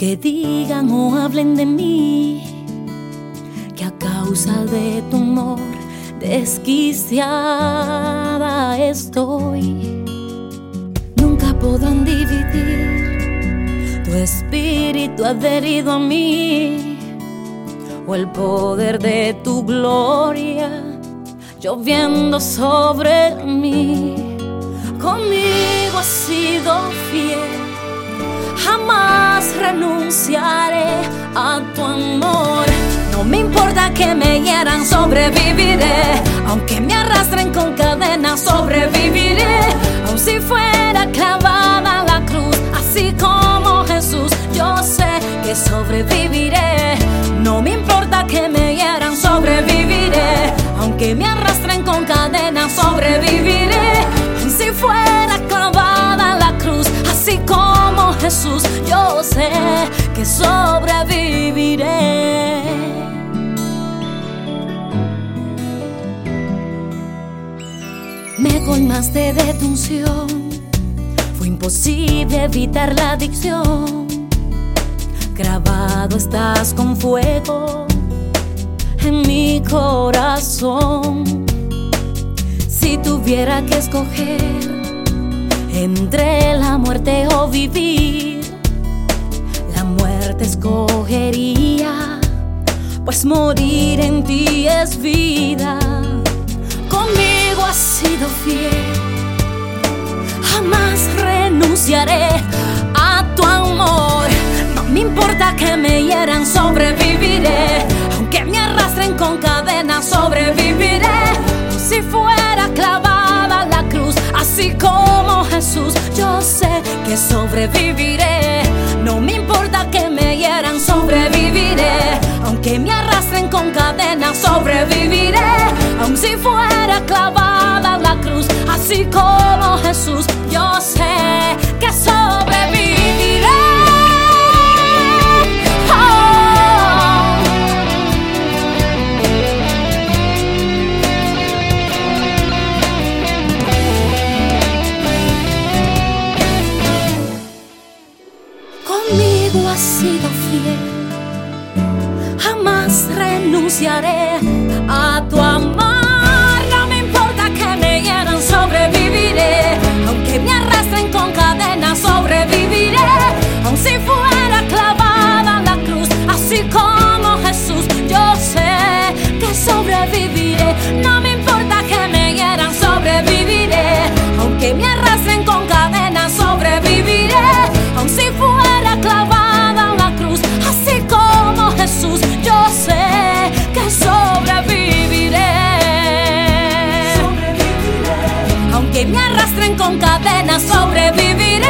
Aunque digan o hablen de mí, que a causa de tu amor desquiciada estoy. Nunca podrán dividir tu espíritu adherido a mí o el poder de tu gloria lloviendo sobre mí. Conmigo has sido fiel, jamás renunciaré a tu amor. No me importa que me hieran, sobreviviré. Aunque me arrastren con cadenas, sobreviviré. Aun si fuera clavada la cruz, así como Jesús, yo sé que sobreviviré. No me importa que me hieran, sobreviviré. Aunque me arrastren con cadenas, sobreviviré. Sobreviviré. Me colmaste de tu fue imposible evitar la adicción. Grabado estás con fuego en mi corazón. Si tuviera que escoger entre la muerte o vivir, muerte escogería, pues morir en ti es vida. Conmigo has sido fiel, jamás renunciaré a tu amor. No me importa que me hieran, sobreviviré. Aunque me arrastren con cadenas, sobreviviré. Si fuera clavada la cruz, así como Jesús, yo sé que sobreviviré. No me importa que me hieran, sobreviviré. Aunque me arrastren con cadenas, sobreviviré. Aun si fuera clavada la cruz, así como Jesús, Conmigo has sido fiel, jamás renunciaré a tu amor. que me arrastren con cadenas sobreviviré,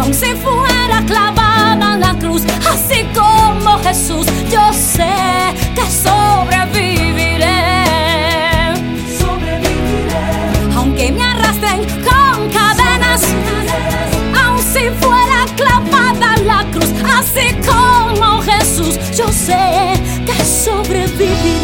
aun si fuera clavada en la cruz, así como Jesús, yo sé que sobreviviré. Sobreviviré. Aunque me arrastren con cadenas, aun si fuera clavada en la cruz, así como Jesús, yo sé que sobreviviré.